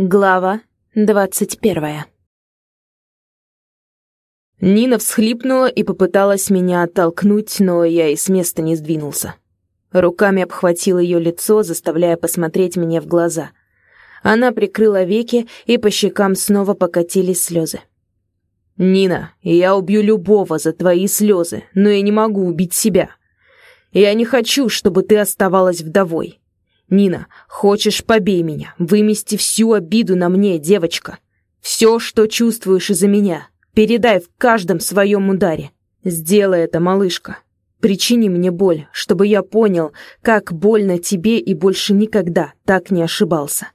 Глава двадцать первая Нина всхлипнула и попыталась меня оттолкнуть, но я и с места не сдвинулся. Руками обхватил ее лицо, заставляя посмотреть мне в глаза. Она прикрыла веки, и по щекам снова покатились слезы. «Нина, я убью любого за твои слезы, но я не могу убить себя. Я не хочу, чтобы ты оставалась вдовой. Нина, хочешь, побей меня, вымести всю обиду на мне, девочка. Все, что чувствуешь из-за меня, передай в каждом своем ударе. Сделай это, малышка. Причини мне боль, чтобы я понял, как больно тебе и больше никогда так не ошибался.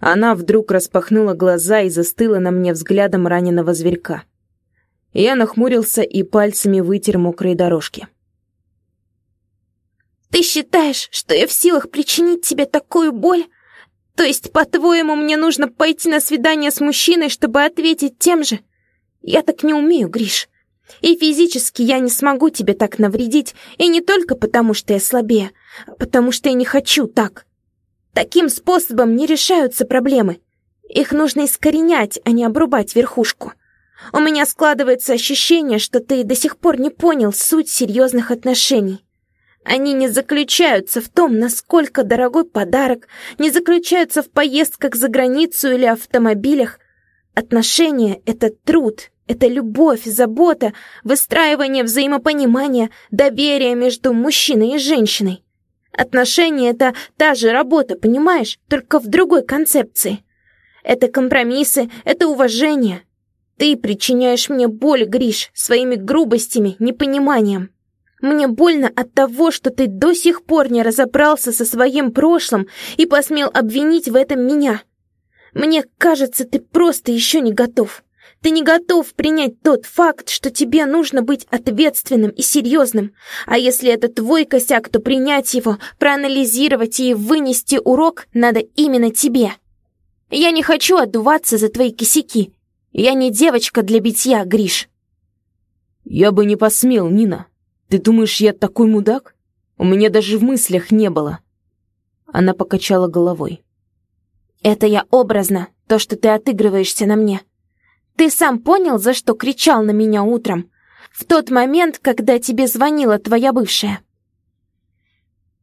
Она вдруг распахнула глаза и застыла на мне взглядом раненого зверька. Я нахмурился и пальцами вытер мокрые дорожки. «Ты считаешь, что я в силах причинить тебе такую боль? То есть, по-твоему, мне нужно пойти на свидание с мужчиной, чтобы ответить тем же? Я так не умею, Гриш. И физически я не смогу тебе так навредить, и не только потому, что я слабее, а потому что я не хочу так. Таким способом не решаются проблемы. Их нужно искоренять, а не обрубать верхушку. У меня складывается ощущение, что ты до сих пор не понял суть серьезных отношений. Они не заключаются в том, насколько дорогой подарок, не заключаются в поездках за границу или автомобилях. Отношения — это труд, это любовь, забота, выстраивание взаимопонимания, доверие между мужчиной и женщиной. Отношения — это та же работа, понимаешь? Только в другой концепции. Это компромиссы, это уважение. Ты причиняешь мне боль, Гриш, своими грубостями, непониманием. Мне больно от того, что ты до сих пор не разобрался со своим прошлым и посмел обвинить в этом меня. Мне кажется, ты просто еще не готов. Ты не готов принять тот факт, что тебе нужно быть ответственным и серьезным. А если это твой косяк, то принять его, проанализировать и вынести урок надо именно тебе. Я не хочу отдуваться за твои косяки. Я не девочка для битья, Гриш. Я бы не посмел, Нина. Ты думаешь, я такой мудак? У меня даже в мыслях не было. Она покачала головой. Это я образно, то, что ты отыгрываешься на мне. Ты сам понял, за что кричал на меня утром? В тот момент, когда тебе звонила твоя бывшая?»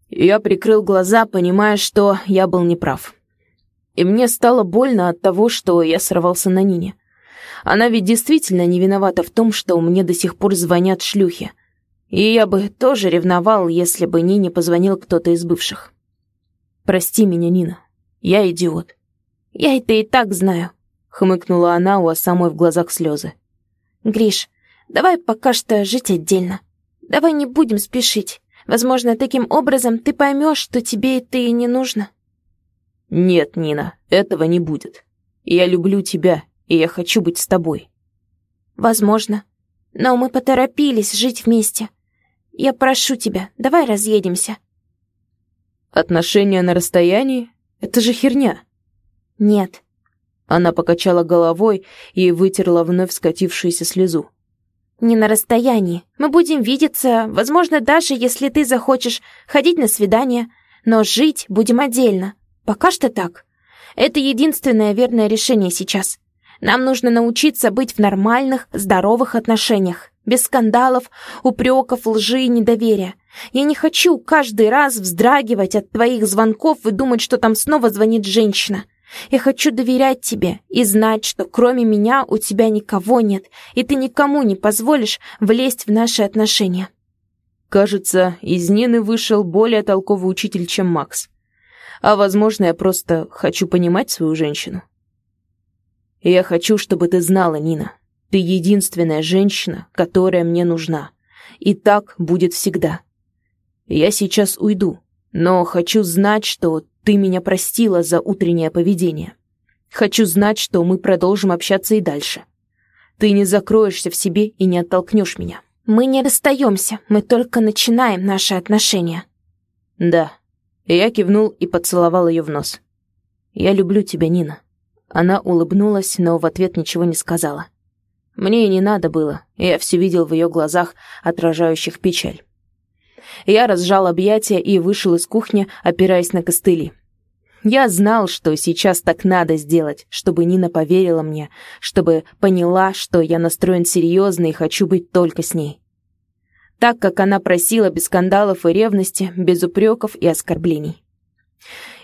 Я прикрыл глаза, понимая, что я был неправ. И мне стало больно от того, что я сорвался на Нине. Она ведь действительно не виновата в том, что мне до сих пор звонят шлюхи. И я бы тоже ревновал, если бы Нине позвонил кто-то из бывших. Прости меня, Нина. Я идиот. Я это и так знаю хмыкнула она, у самой в глазах слезы. «Гриш, давай пока что жить отдельно. Давай не будем спешить. Возможно, таким образом ты поймешь, что тебе это и не нужно». «Нет, Нина, этого не будет. Я люблю тебя, и я хочу быть с тобой». «Возможно. Но мы поторопились жить вместе. Я прошу тебя, давай разъедемся». «Отношения на расстоянии? Это же херня». «Нет, она покачала головой и вытерла вновь скатившуюся слезу. «Не на расстоянии. Мы будем видеться, возможно, даже если ты захочешь ходить на свидание, но жить будем отдельно. Пока что так. Это единственное верное решение сейчас. Нам нужно научиться быть в нормальных, здоровых отношениях, без скандалов, упреков, лжи и недоверия. Я не хочу каждый раз вздрагивать от твоих звонков и думать, что там снова звонит женщина. Я хочу доверять тебе и знать, что кроме меня у тебя никого нет, и ты никому не позволишь влезть в наши отношения». Кажется, из Нины вышел более толковый учитель, чем Макс. А, возможно, я просто хочу понимать свою женщину. Я хочу, чтобы ты знала, Нина. Ты единственная женщина, которая мне нужна. И так будет всегда. Я сейчас уйду, но хочу знать, что ты меня простила за утреннее поведение. Хочу знать, что мы продолжим общаться и дальше. Ты не закроешься в себе и не оттолкнешь меня. Мы не расстаемся, мы только начинаем наши отношения. Да. Я кивнул и поцеловал ее в нос. Я люблю тебя, Нина. Она улыбнулась, но в ответ ничего не сказала. Мне и не надо было, я все видел в ее глазах, отражающих печаль. Я разжал объятия и вышел из кухни, опираясь на костыли. Я знал, что сейчас так надо сделать, чтобы Нина поверила мне, чтобы поняла, что я настроен серьезно и хочу быть только с ней. Так, как она просила, без скандалов и ревности, без упреков и оскорблений.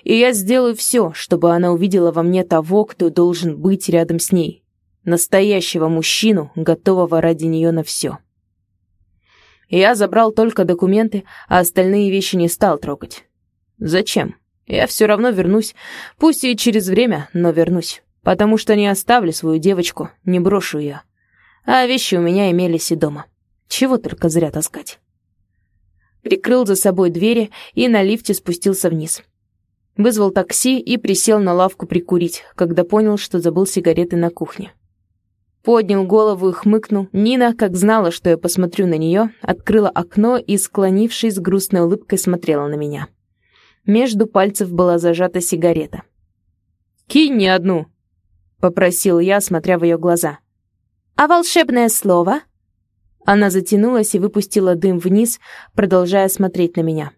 И я сделаю все, чтобы она увидела во мне того, кто должен быть рядом с ней. Настоящего мужчину, готового ради нее на все. Я забрал только документы, а остальные вещи не стал трогать. Зачем? Я все равно вернусь, пусть и через время, но вернусь. Потому что не оставлю свою девочку, не брошу ее. А вещи у меня имелись и дома. Чего только зря таскать. Прикрыл за собой двери и на лифте спустился вниз. Вызвал такси и присел на лавку прикурить, когда понял, что забыл сигареты на кухне. Поднял голову и хмыкнул. Нина, как знала, что я посмотрю на нее, открыла окно и, склонившись, с грустной улыбкой смотрела на меня. Между пальцев была зажата сигарета. «Кинь не одну!» — попросил я, смотря в ее глаза. «А волшебное слово?» Она затянулась и выпустила дым вниз, продолжая смотреть на меня.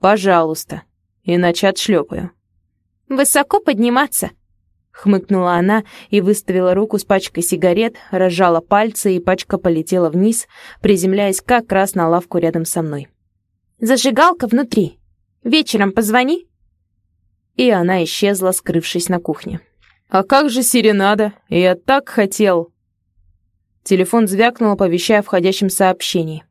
«Пожалуйста, иначе отшлепаю». «Высоко подниматься!» Хмыкнула она и выставила руку с пачкой сигарет, разжала пальцы, и пачка полетела вниз, приземляясь как раз на лавку рядом со мной. «Зажигалка внутри!» Вечером позвони». И она исчезла, скрывшись на кухне. «А как же серенада? Я так хотел!» Телефон звякнул, оповещая о входящем сообщении.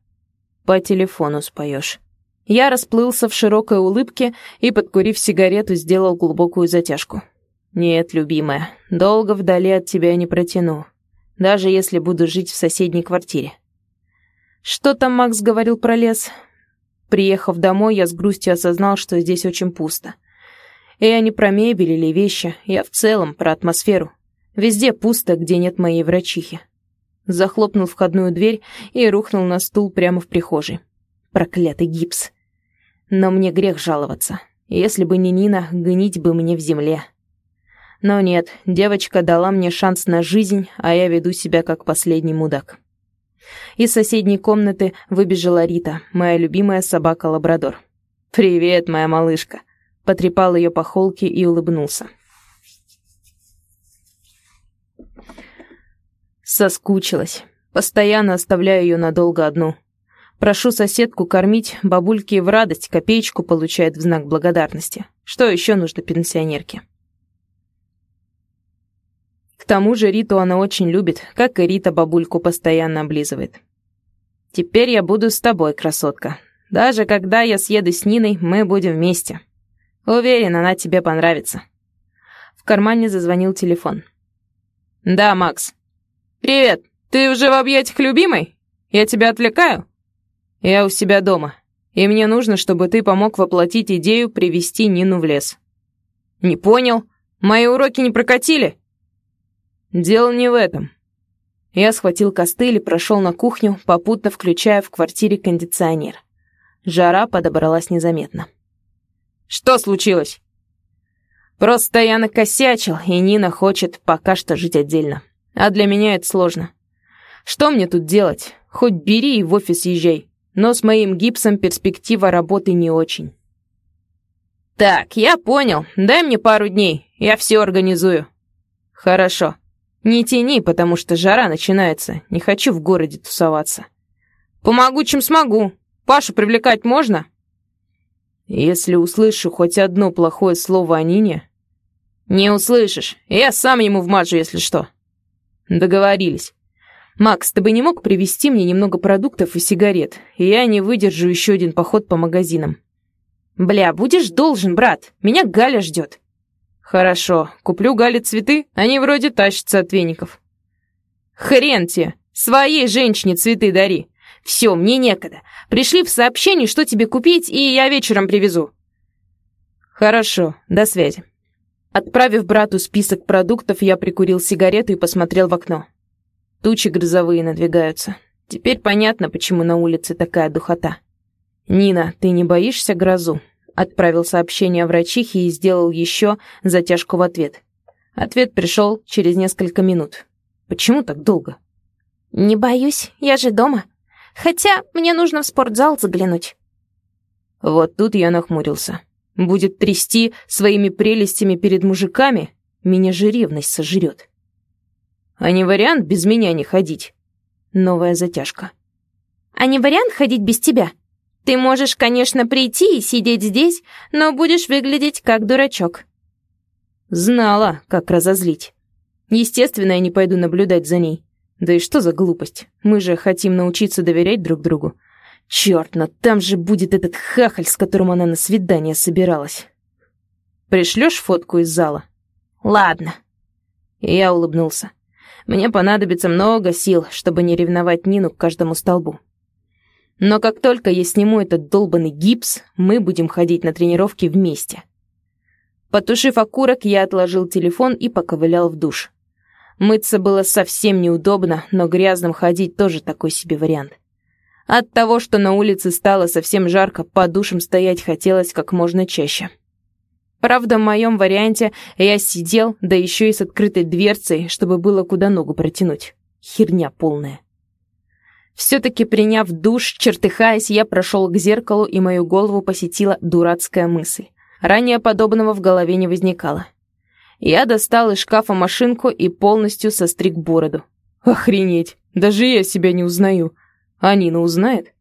«По телефону споешь». Я расплылся в широкой улыбке и, подкурив сигарету, сделал глубокую затяжку. «Нет, любимая, долго вдали от тебя не протяну, даже если буду жить в соседней квартире». «Что там Макс говорил про лес?» Приехав домой, я с грустью осознал, что здесь очень пусто. И я не про мебель или вещи, я в целом про атмосферу. Везде пусто, где нет моей врачихи. Захлопнул входную дверь и рухнул на стул прямо в прихожей. Проклятый гипс. Но мне грех жаловаться. Если бы не Нина, гнить бы мне в земле. Но нет, девочка дала мне шанс на жизнь, а я веду себя как последний мудак. Из соседней комнаты выбежала Рита, моя любимая собака-лабрадор. «Привет, моя малышка!» Потрепал ее по холке и улыбнулся. Соскучилась. Постоянно оставляю ее надолго одну. Прошу соседку кормить, бабульки в радость копеечку получает в знак благодарности. Что еще нужно пенсионерке? К тому же Риту она очень любит, как и Рита бабульку постоянно облизывает. «Теперь я буду с тобой, красотка. Даже когда я съеду с Ниной, мы будем вместе. Уверен, она тебе понравится». В кармане зазвонил телефон. «Да, Макс». «Привет. Ты уже в объятиях любимой? Я тебя отвлекаю?» «Я у себя дома, и мне нужно, чтобы ты помог воплотить идею привести Нину в лес». «Не понял. Мои уроки не прокатили?» Дело не в этом. Я схватил костыль и прошел на кухню, попутно включая в квартире кондиционер. Жара подобралась незаметно. «Что случилось?» «Просто я накосячил, и Нина хочет пока что жить отдельно. А для меня это сложно. Что мне тут делать? Хоть бери и в офис езжай. Но с моим гипсом перспектива работы не очень». «Так, я понял. Дай мне пару дней, я все организую». «Хорошо». «Не тяни, потому что жара начинается. Не хочу в городе тусоваться». «Помогу, чем смогу. Пашу привлекать можно?» «Если услышу хоть одно плохое слово о Нине...» «Не услышишь. Я сам ему вмажу, если что». «Договорились. Макс, ты бы не мог привезти мне немного продуктов и сигарет, я не выдержу еще один поход по магазинам». «Бля, будешь должен, брат. Меня Галя ждет». «Хорошо, куплю Гале цветы, они вроде тащатся от веников». «Хрен тебе! Своей женщине цветы дари! Все, мне некогда. Пришли в сообщение, что тебе купить, и я вечером привезу». «Хорошо, до связи». Отправив брату список продуктов, я прикурил сигарету и посмотрел в окно. Тучи грозовые надвигаются. Теперь понятно, почему на улице такая духота. «Нина, ты не боишься грозу?» Отправил сообщение врачихе и сделал еще затяжку в ответ. Ответ пришел через несколько минут. Почему так долго? «Не боюсь, я же дома. Хотя мне нужно в спортзал заглянуть». Вот тут я нахмурился. Будет трясти своими прелестями перед мужиками, меня же ревность сожрет. А не вариант без меня не ходить. Новая затяжка. А не вариант ходить без тебя? Ты можешь, конечно, прийти и сидеть здесь, но будешь выглядеть как дурачок. Знала, как разозлить. Естественно, я не пойду наблюдать за ней. Да и что за глупость? Мы же хотим научиться доверять друг другу. Черт, но там же будет этот хахаль, с которым она на свидание собиралась. Пришлешь фотку из зала? Ладно. я улыбнулся. Мне понадобится много сил, чтобы не ревновать Нину к каждому столбу. Но как только я сниму этот долбанный гипс, мы будем ходить на тренировки вместе. Потушив окурок, я отложил телефон и поковылял в душ. Мыться было совсем неудобно, но грязным ходить тоже такой себе вариант. От того, что на улице стало совсем жарко, по душам стоять хотелось как можно чаще. Правда, в моем варианте я сидел, да еще и с открытой дверцей, чтобы было куда ногу протянуть. Херня полная. Все-таки приняв душ, чертыхаясь, я прошел к зеркалу, и мою голову посетила дурацкая мысль. Ранее подобного в голове не возникало. Я достал из шкафа машинку и полностью состриг бороду. Охренеть, даже я себя не узнаю. А Нина узнает?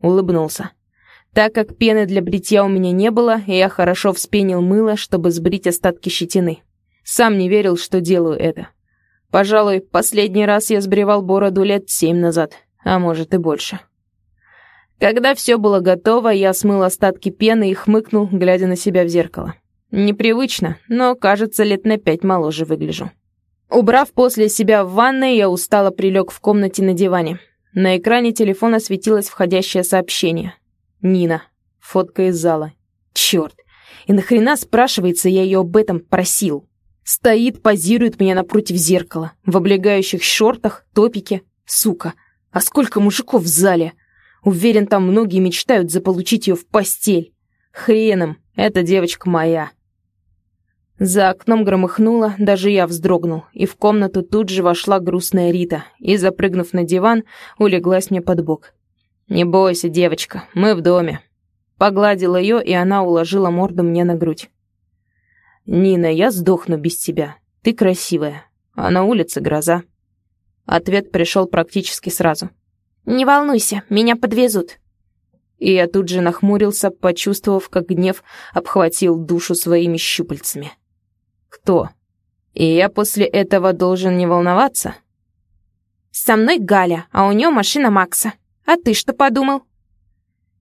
Улыбнулся. Так как пены для бритья у меня не было, я хорошо вспенил мыло, чтобы сбрить остатки щетины. Сам не верил, что делаю это. Пожалуй, последний раз я сбривал бороду лет семь назад, а может и больше. Когда все было готово, я смыл остатки пены и хмыкнул, глядя на себя в зеркало. Непривычно, но, кажется, лет на пять моложе выгляжу. Убрав после себя в ванной, я устало прилег в комнате на диване. На экране телефона светилось входящее сообщение. Нина. Фотка из зала. Черт. И нахрена, спрашивается, я ее об этом просил? Стоит, позирует меня напротив зеркала. В облегающих шортах, топике. Сука. А сколько мужиков в зале? Уверен, там многие мечтают заполучить ее в постель. Хреном, эта девочка моя. За окном громыхнуло, даже я вздрогнул, и в комнату тут же вошла грустная Рита и, запрыгнув на диван, улеглась мне под бок. «Не бойся, девочка, мы в доме». Погладил ее, и она уложила морду мне на грудь. «Нина, я сдохну без тебя. Ты красивая. А на улице гроза». Ответ пришел практически сразу. «Не волнуйся, меня подвезут». И я тут же нахмурился, почувствовав, как гнев обхватил душу своими щупальцами. «Кто? И я после этого должен не волноваться?» «Со мной Галя, а у нее машина Макса. А ты что подумал?»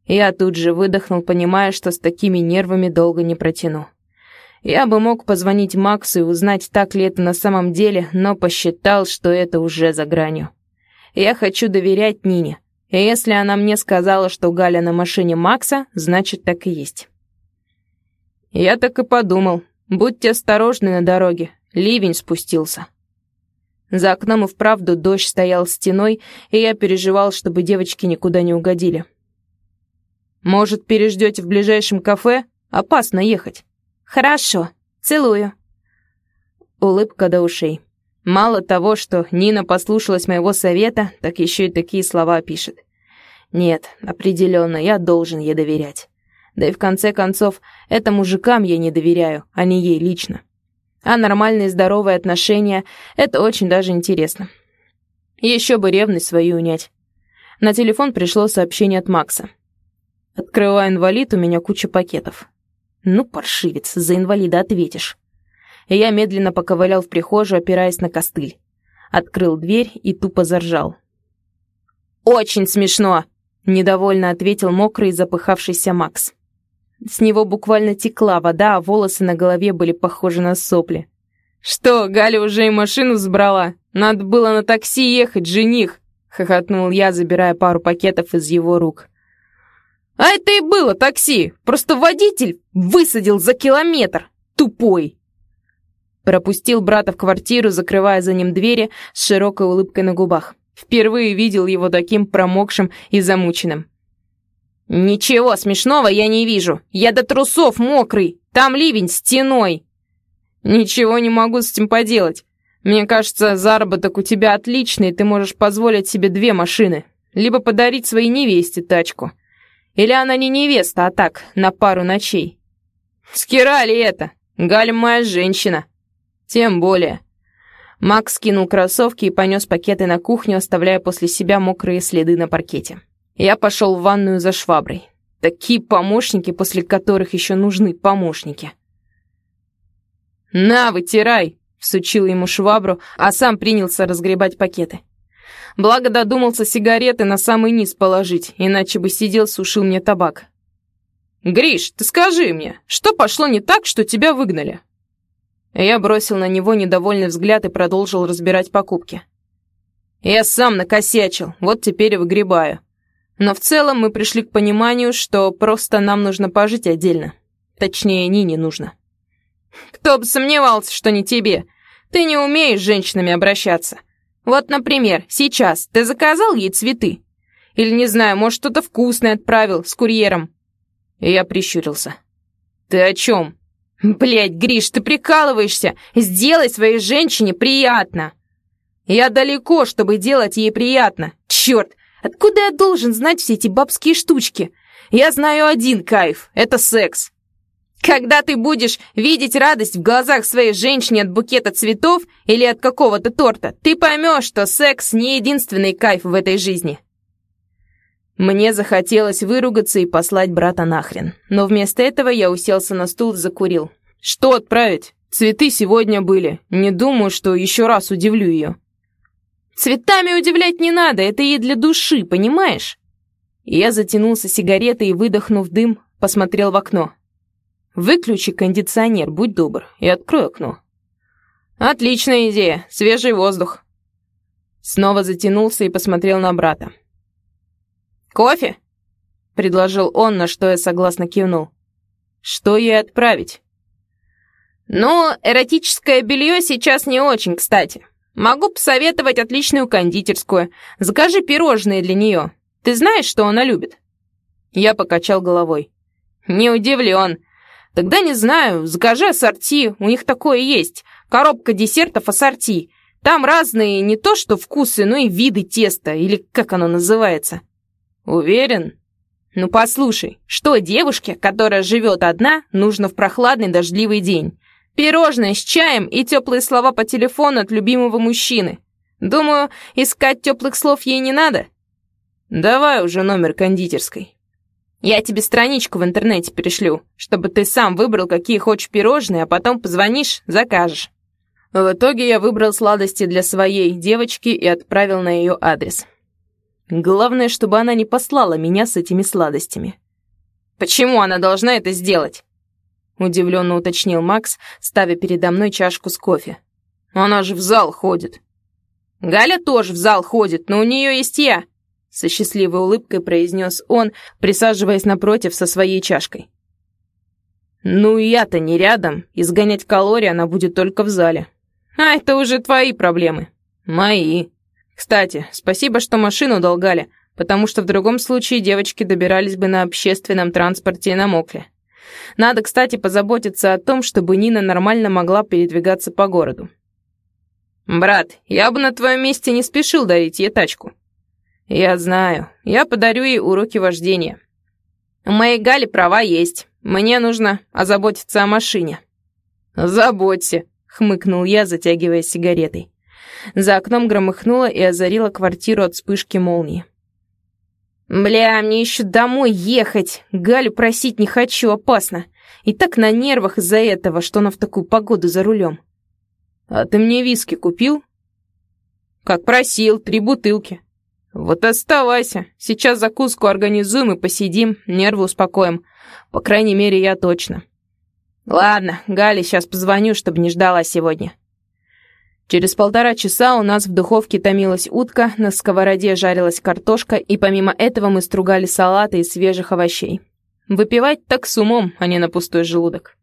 Я тут же выдохнул, понимая, что с такими нервами долго не протяну. Я бы мог позвонить Максу и узнать, так ли это на самом деле, но посчитал, что это уже за гранью. Я хочу доверять Нине, и если она мне сказала, что Галя на машине Макса, значит, так и есть. Я так и подумал. Будьте осторожны на дороге, ливень спустился. За окном и вправду дождь стоял стеной, и я переживал, чтобы девочки никуда не угодили. «Может, переждете в ближайшем кафе? Опасно ехать». «Хорошо. Целую». Улыбка до ушей. Мало того, что Нина послушалась моего совета, так еще и такие слова пишет. Нет, определенно, я должен ей доверять. Да и в конце концов, это мужикам я не доверяю, а не ей лично. А нормальные здоровые отношения — это очень даже интересно. Еще бы ревность свою унять. На телефон пришло сообщение от Макса. Открываю инвалид, у меня куча пакетов. Ну, паршивец, за инвалида ответишь. Я медленно поковылял в прихожую, опираясь на костыль. Открыл дверь и тупо заржал. «Очень смешно!» — недовольно ответил мокрый запыхавшийся Макс. С него буквально текла вода, а волосы на голове были похожи на сопли. «Что, Галя уже и машину сбрала? Надо было на такси ехать, жених!» — хохотнул я, забирая пару пакетов из его рук. «А это и было такси! Просто водитель высадил за километр! Тупой!» Пропустил брата в квартиру, закрывая за ним двери с широкой улыбкой на губах. Впервые видел его таким промокшим и замученным. «Ничего смешного я не вижу. Я до трусов мокрый. Там ливень стеной». «Ничего не могу с этим поделать. Мне кажется, заработок у тебя отличный, ты можешь позволить себе две машины. Либо подарить своей невесте тачку. Или она не невеста, а так, на пару ночей». С ли это? Галя моя женщина. Тем более. Макс скинул кроссовки и понес пакеты на кухню, оставляя после себя мокрые следы на паркете. Я пошел в ванную за шваброй. Такие помощники, после которых еще нужны помощники. «На, вытирай!» — всучил ему швабру, а сам принялся разгребать пакеты. Благо додумался сигареты на самый низ положить, иначе бы сидел, сушил мне табак. «Гриш, ты скажи мне, что пошло не так, что тебя выгнали?» Я бросил на него недовольный взгляд и продолжил разбирать покупки. «Я сам накосячил, вот теперь и выгребаю. Но в целом мы пришли к пониманию, что просто нам нужно пожить отдельно. Точнее, Нине нужно». «Кто бы сомневался, что не тебе. Ты не умеешь с женщинами обращаться. Вот, например, сейчас ты заказал ей цветы? Или, не знаю, может, что-то вкусное отправил с курьером?» Я прищурился. «Ты о чем?» «Блядь, Гриш, ты прикалываешься! Сделай своей женщине приятно!» «Я далеко, чтобы делать ей приятно! Черт! Откуда я должен знать все эти бабские штучки? Я знаю один кайф — это секс!» Когда ты будешь видеть радость в глазах своей женщины от букета цветов или от какого-то торта, ты поймешь, что секс не единственный кайф в этой жизни. Мне захотелось выругаться и послать брата нахрен. Но вместо этого я уселся на стул и закурил. «Что отправить? Цветы сегодня были. Не думаю, что еще раз удивлю ее». «Цветами удивлять не надо, это ей для души, понимаешь?» Я затянулся сигаретой и, выдохнув дым, посмотрел в окно. «Выключи кондиционер, будь добр, и открой окно». «Отличная идея, свежий воздух». Снова затянулся и посмотрел на брата. «Кофе?» — предложил он, на что я согласно кивнул. «Что ей отправить?» «Ну, эротическое белье сейчас не очень, кстати. Могу посоветовать отличную кондитерскую. Закажи пирожные для нее. Ты знаешь, что она любит?» Я покачал головой. «Не удивлен. Тогда не знаю, закажи ассорти, у них такое есть. Коробка десертов ассорти. Там разные не то что вкусы, но и виды теста, или как оно называется. «Уверен?» «Ну послушай, что девушке, которая живет одна, нужно в прохладный дождливый день? Пирожное с чаем и теплые слова по телефону от любимого мужчины. Думаю, искать теплых слов ей не надо?» «Давай уже номер кондитерской». «Я тебе страничку в интернете перешлю, чтобы ты сам выбрал, какие хочешь пирожные, а потом позвонишь, закажешь». В итоге я выбрал сладости для своей девочки и отправил на ее адрес. Главное, чтобы она не послала меня с этими сладостями. «Почему она должна это сделать?» Удивленно уточнил Макс, ставя передо мной чашку с кофе. «Она же в зал ходит». «Галя тоже в зал ходит, но у нее есть я», со счастливой улыбкой произнес он, присаживаясь напротив со своей чашкой. «Ну, я-то не рядом, изгонять калории она будет только в зале. А это уже твои проблемы. Мои». Кстати, спасибо, что машину долгали, потому что в другом случае девочки добирались бы на общественном транспорте и намокли. Надо, кстати, позаботиться о том, чтобы Нина нормально могла передвигаться по городу. «Брат, я бы на твоем месте не спешил дарить ей тачку». «Я знаю. Я подарю ей уроки вождения. У моей Гали права есть. Мне нужно озаботиться о машине». «Заботься», — хмыкнул я, затягивая сигаретой. За окном громыхнуло и озарило квартиру от вспышки молнии. «Бля, мне еще домой ехать! Галю просить не хочу, опасно. И так на нервах из-за этого, что она в такую погоду за рулем». «А ты мне виски купил?» «Как просил, три бутылки». «Вот оставайся. Сейчас закуску организуем и посидим, нервы успокоим. По крайней мере, я точно». «Ладно, Гале сейчас позвоню, чтобы не ждала сегодня». Через полтора часа у нас в духовке томилась утка, на сковороде жарилась картошка, и помимо этого мы стругали салаты из свежих овощей. Выпивать так с умом, а не на пустой желудок.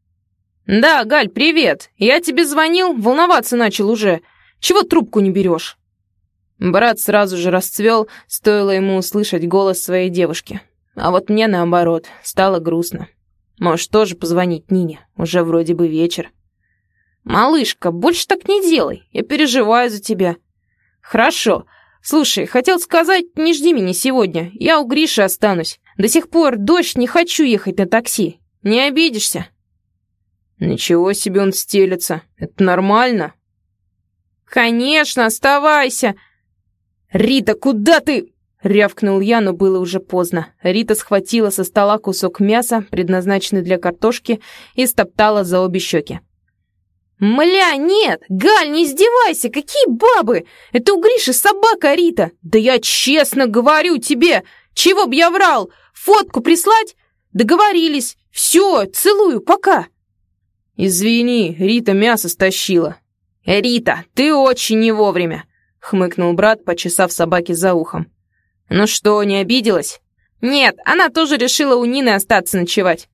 «Да, Галь, привет! Я тебе звонил, волноваться начал уже. Чего трубку не берешь?» Брат сразу же расцвел, стоило ему услышать голос своей девушки. А вот мне, наоборот, стало грустно. Может, тоже позвонить Нине? Уже вроде бы вечер. «Малышка, больше так не делай, я переживаю за тебя». «Хорошо. Слушай, хотел сказать, не жди меня сегодня, я у Гриши останусь. До сих пор дождь, не хочу ехать на такси. Не обидишься?» «Ничего себе он стелется. Это нормально?» «Конечно, оставайся!» «Рита, куда ты?» — рявкнул я, но было уже поздно. Рита схватила со стола кусок мяса, предназначенный для картошки, и стоптала за обе щеки. «Мля, нет! Галь, не издевайся! Какие бабы! Это у Гриши собака Рита! Да я честно говорю тебе! Чего б я врал? Фотку прислать? Договорились! Все, целую, пока!» «Извини, Рита мясо стащила». «Рита, ты очень не вовремя!» — хмыкнул брат, почесав собаке за ухом. «Ну что, не обиделась?» «Нет, она тоже решила у Нины остаться ночевать».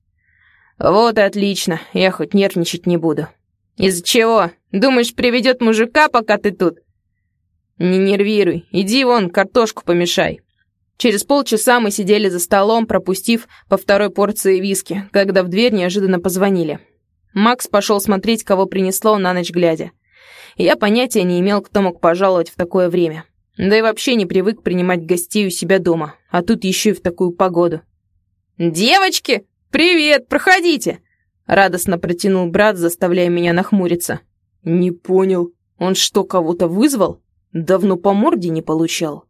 «Вот и отлично, я хоть нервничать не буду». «Из-за чего? Думаешь, приведет мужика, пока ты тут?» «Не нервируй, иди вон, картошку помешай». Через полчаса мы сидели за столом, пропустив по второй порции виски, когда в дверь неожиданно позвонили. Макс пошел смотреть, кого принесло на ночь глядя. Я понятия не имел, кто мог пожаловать в такое время. Да и вообще не привык принимать гостей у себя дома, а тут еще и в такую погоду. «Девочки, привет, проходите!» Радостно протянул брат, заставляя меня нахмуриться. «Не понял, он что, кого-то вызвал? Давно по морде не получал».